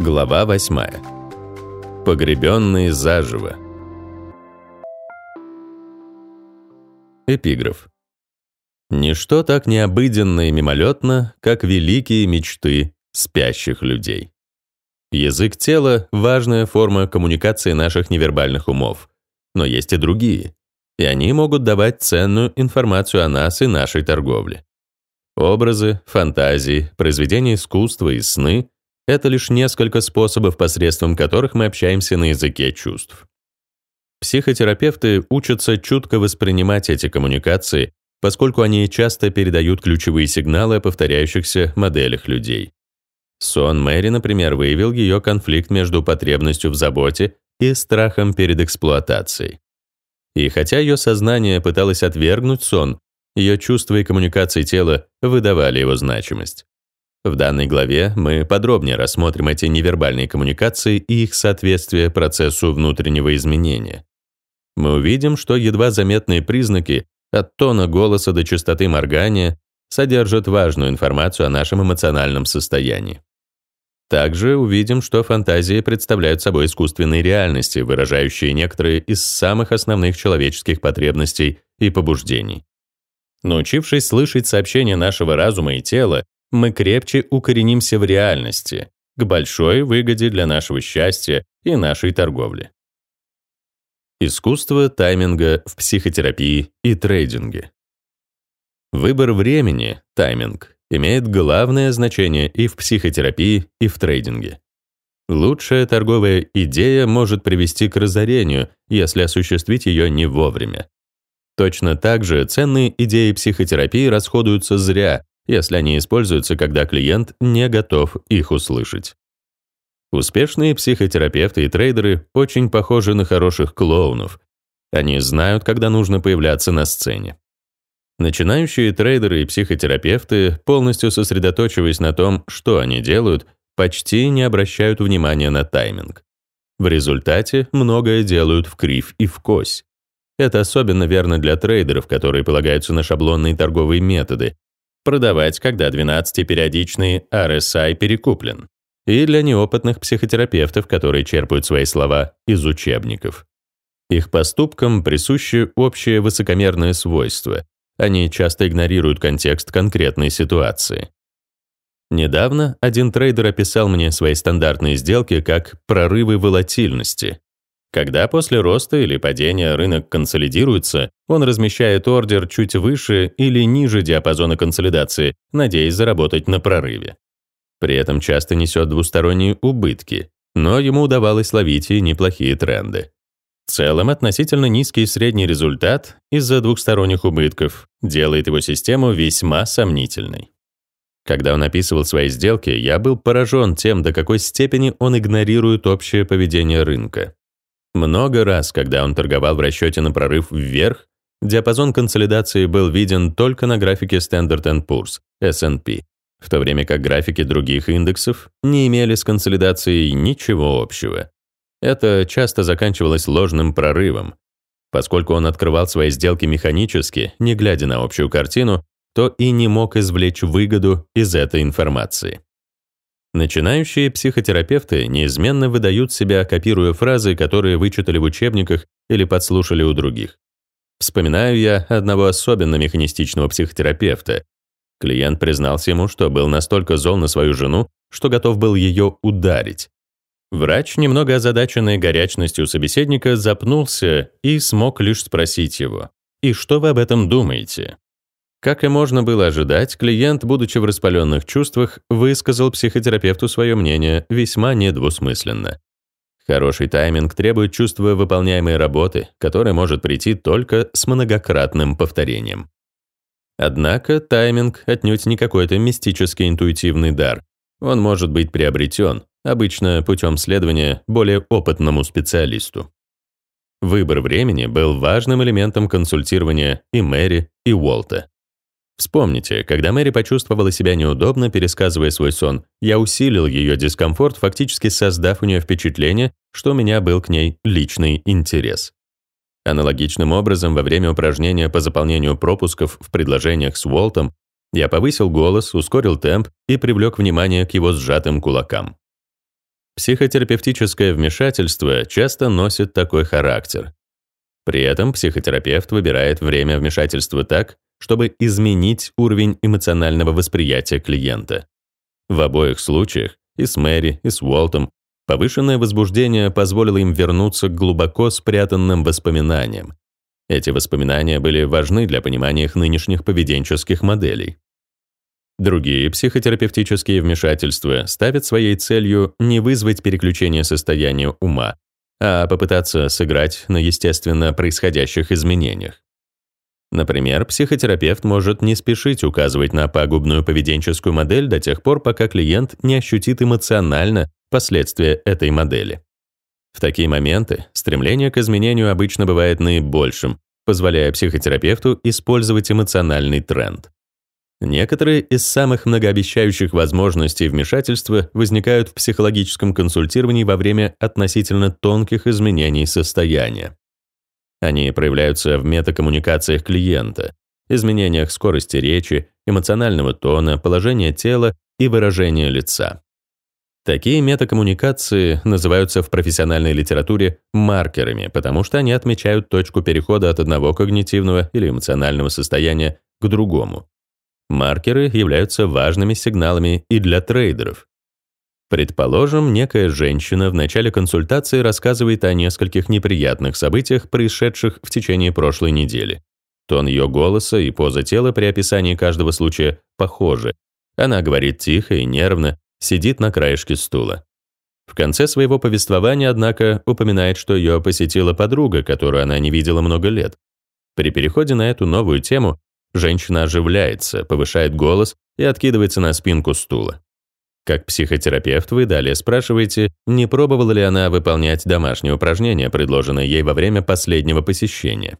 Глава 8. Погребенные заживо. Эпиграф. Ничто так необыденно и мимолетно, как великие мечты спящих людей. Язык тела — важная форма коммуникации наших невербальных умов, но есть и другие, и они могут давать ценную информацию о нас и нашей торговле. Образы, фантазии, произведения искусства и сны — это лишь несколько способов, посредством которых мы общаемся на языке чувств. Психотерапевты учатся чутко воспринимать эти коммуникации, поскольку они часто передают ключевые сигналы о повторяющихся моделях людей. Сон Мэри, например, выявил ее конфликт между потребностью в заботе и страхом перед эксплуатацией. И хотя ее сознание пыталось отвергнуть сон, ее чувства и коммуникации тела выдавали его значимость. В данной главе мы подробнее рассмотрим эти невербальные коммуникации и их соответствие процессу внутреннего изменения. Мы увидим, что едва заметные признаки от тона голоса до частоты моргания содержат важную информацию о нашем эмоциональном состоянии. Также увидим, что фантазии представляют собой искусственные реальности, выражающие некоторые из самых основных человеческих потребностей и побуждений. Научившись слышать сообщения нашего разума и тела, мы крепче укоренимся в реальности, к большой выгоде для нашего счастья и нашей торговли. Искусство тайминга в психотерапии и трейдинге. Выбор времени, тайминг, имеет главное значение и в психотерапии, и в трейдинге. Лучшая торговая идея может привести к разорению, если осуществить ее не вовремя. Точно так же ценные идеи психотерапии расходуются зря, если они используются, когда клиент не готов их услышать. Успешные психотерапевты и трейдеры очень похожи на хороших клоунов. Они знают, когда нужно появляться на сцене. Начинающие трейдеры и психотерапевты, полностью сосредоточиваясь на том, что они делают, почти не обращают внимания на тайминг. В результате многое делают в крив и в кось. Это особенно верно для трейдеров, которые полагаются на шаблонные торговые методы. Продавать, когда 12-периодичный RSI перекуплен. И для неопытных психотерапевтов, которые черпают свои слова из учебников. Их поступкам присущи общее высокомерное свойство. Они часто игнорируют контекст конкретной ситуации. Недавно один трейдер описал мне свои стандартные сделки как прорывы волатильности. Когда после роста или падения рынок консолидируется, он размещает ордер чуть выше или ниже диапазона консолидации, надеясь заработать на прорыве. При этом часто несет двусторонние убытки, но ему удавалось ловить и неплохие тренды. В целом, относительно низкий средний результат из-за двухсторонних убытков делает его систему весьма сомнительной. Когда он описывал свои сделки, я был поражен тем, до какой степени он игнорирует общее поведение рынка. Много раз, когда он торговал в расчете на прорыв вверх, диапазон консолидации был виден только на графике Standard Poor's, S&P, в то время как графики других индексов не имели с консолидацией ничего общего. Это часто заканчивалось ложным прорывом. Поскольку он открывал свои сделки механически, не глядя на общую картину, то и не мог извлечь выгоду из этой информации. Начинающие психотерапевты неизменно выдают себя, копируя фразы, которые вычитали в учебниках или подслушали у других. Вспоминаю я одного особенно механистичного психотерапевта. Клиент признался ему, что был настолько зол на свою жену, что готов был ее ударить. Врач, немного озадаченный горячностью собеседника, запнулся и смог лишь спросить его, «И что вы об этом думаете?» Как и можно было ожидать, клиент, будучи в распаленных чувствах, высказал психотерапевту свое мнение весьма недвусмысленно. Хороший тайминг требует чувства выполняемой работы, которая может прийти только с многократным повторением. Однако тайминг отнюдь не какой-то мистический интуитивный дар. Он может быть приобретен, обычно путем следования более опытному специалисту. Выбор времени был важным элементом консультирования и Мэри, и Уолта. Вспомните, когда Мэри почувствовала себя неудобно, пересказывая свой сон, я усилил ее дискомфорт, фактически создав у нее впечатление, что у меня был к ней личный интерес. Аналогичным образом, во время упражнения по заполнению пропусков в предложениях с Уолтом, я повысил голос, ускорил темп и привлек внимание к его сжатым кулакам. Психотерапевтическое вмешательство часто носит такой характер. При этом психотерапевт выбирает время вмешательства так, чтобы изменить уровень эмоционального восприятия клиента. В обоих случаях, и с Мэри, и с Уолтом, повышенное возбуждение позволило им вернуться к глубоко спрятанным воспоминаниям. Эти воспоминания были важны для понимания их нынешних поведенческих моделей. Другие психотерапевтические вмешательства ставят своей целью не вызвать переключение состояния ума, а попытаться сыграть на естественно происходящих изменениях. Например, психотерапевт может не спешить указывать на пагубную поведенческую модель до тех пор, пока клиент не ощутит эмоционально последствия этой модели. В такие моменты стремление к изменению обычно бывает наибольшим, позволяя психотерапевту использовать эмоциональный тренд. Некоторые из самых многообещающих возможностей вмешательства возникают в психологическом консультировании во время относительно тонких изменений состояния. Они проявляются в метакоммуникациях клиента, изменениях скорости речи, эмоционального тона, положения тела и выражения лица. Такие метакоммуникации называются в профессиональной литературе маркерами, потому что они отмечают точку перехода от одного когнитивного или эмоционального состояния к другому. Маркеры являются важными сигналами и для трейдеров. Предположим, некая женщина в начале консультации рассказывает о нескольких неприятных событиях, происшедших в течение прошлой недели. Тон ее голоса и поза тела при описании каждого случая похожи. Она говорит тихо и нервно, сидит на краешке стула. В конце своего повествования, однако, упоминает, что ее посетила подруга, которую она не видела много лет. При переходе на эту новую тему Женщина оживляется, повышает голос и откидывается на спинку стула. Как психотерапевт вы далее спрашиваете, не пробовала ли она выполнять домашние упражнения, предложенные ей во время последнего посещения.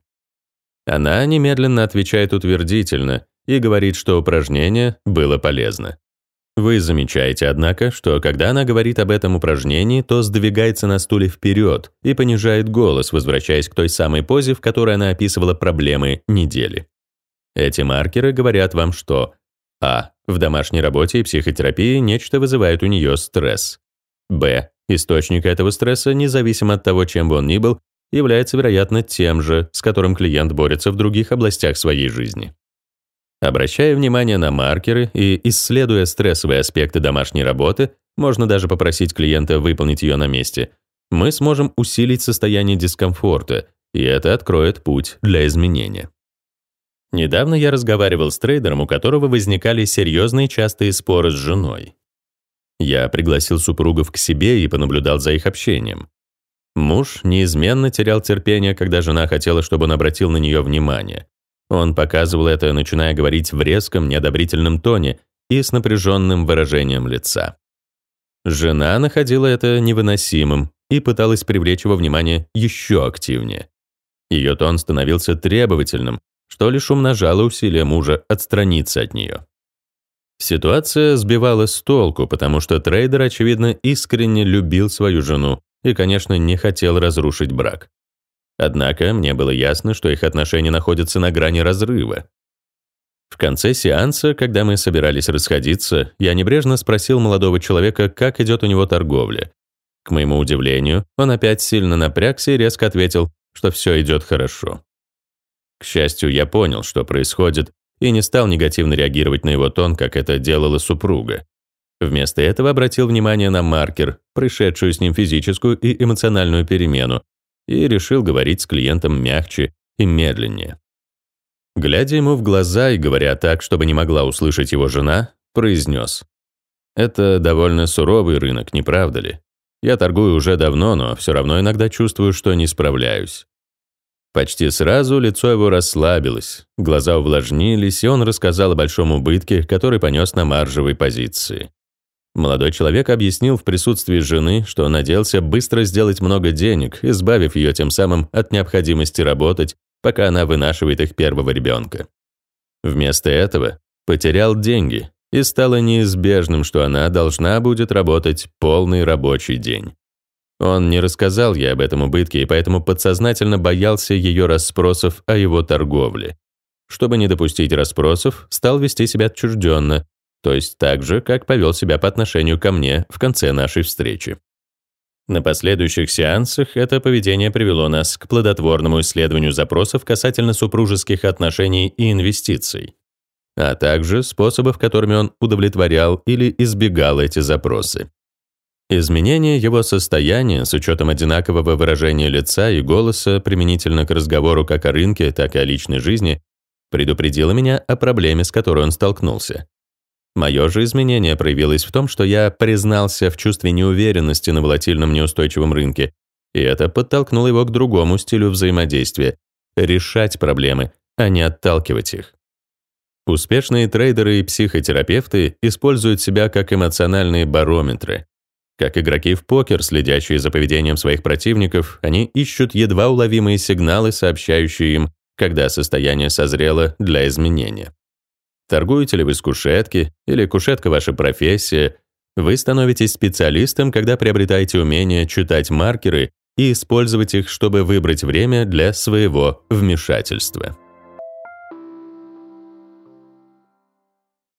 Она немедленно отвечает утвердительно и говорит, что упражнение было полезно. Вы замечаете, однако, что когда она говорит об этом упражнении, то сдвигается на стуле вперед и понижает голос, возвращаясь к той самой позе, в которой она описывала проблемы недели. Эти маркеры говорят вам, что а. В домашней работе и психотерапии нечто вызывает у нее стресс. Б. Источник этого стресса, независимо от того, чем бы он ни был, является, вероятно, тем же, с которым клиент борется в других областях своей жизни. Обращая внимание на маркеры и исследуя стрессовые аспекты домашней работы, можно даже попросить клиента выполнить ее на месте, мы сможем усилить состояние дискомфорта, и это откроет путь для изменения. Недавно я разговаривал с трейдером, у которого возникали серьезные частые споры с женой. Я пригласил супругов к себе и понаблюдал за их общением. Муж неизменно терял терпение, когда жена хотела, чтобы он обратил на нее внимание. Он показывал это, начиная говорить в резком, неодобрительном тоне и с напряженным выражением лица. Жена находила это невыносимым и пыталась привлечь его внимание еще активнее. Ее тон становился требовательным, что лишь умножало усилия мужа отстраниться от нее. Ситуация сбивала с толку, потому что трейдер, очевидно, искренне любил свою жену и, конечно, не хотел разрушить брак. Однако мне было ясно, что их отношения находятся на грани разрыва. В конце сеанса, когда мы собирались расходиться, я небрежно спросил молодого человека, как идет у него торговля. К моему удивлению, он опять сильно напрягся и резко ответил, что все идет хорошо. К счастью, я понял, что происходит, и не стал негативно реагировать на его тон, как это делала супруга. Вместо этого обратил внимание на маркер, пришедшую с ним физическую и эмоциональную перемену, и решил говорить с клиентом мягче и медленнее. Глядя ему в глаза и говоря так, чтобы не могла услышать его жена, произнес. «Это довольно суровый рынок, не правда ли? Я торгую уже давно, но все равно иногда чувствую, что не справляюсь. Почти сразу лицо его расслабилось, глаза увлажнились, и он рассказал о большом убытке, который понес на маржевой позиции. Молодой человек объяснил в присутствии жены, что надеялся быстро сделать много денег, избавив ее тем самым от необходимости работать, пока она вынашивает их первого ребенка. Вместо этого потерял деньги, и стало неизбежным, что она должна будет работать полный рабочий день. Он не рассказал ей об этом убытке и поэтому подсознательно боялся ее расспросов о его торговле. Чтобы не допустить расспросов, стал вести себя отчужденно, то есть так же, как повел себя по отношению ко мне в конце нашей встречи. На последующих сеансах это поведение привело нас к плодотворному исследованию запросов касательно супружеских отношений и инвестиций, а также способов, которыми он удовлетворял или избегал эти запросы. Изменение его состояния с учетом одинакового выражения лица и голоса применительно к разговору как о рынке, так и о личной жизни предупредило меня о проблеме, с которой он столкнулся. Мое же изменение проявилось в том, что я признался в чувстве неуверенности на волатильном неустойчивом рынке, и это подтолкнуло его к другому стилю взаимодействия — решать проблемы, а не отталкивать их. Успешные трейдеры и психотерапевты используют себя как эмоциональные барометры. Как игроки в покер, следящие за поведением своих противников, они ищут едва уловимые сигналы, сообщающие им, когда состояние созрело для изменения. Торгуете ли вы с кушетки, или кушетка ваша профессия, вы становитесь специалистом, когда приобретаете умение читать маркеры и использовать их, чтобы выбрать время для своего вмешательства.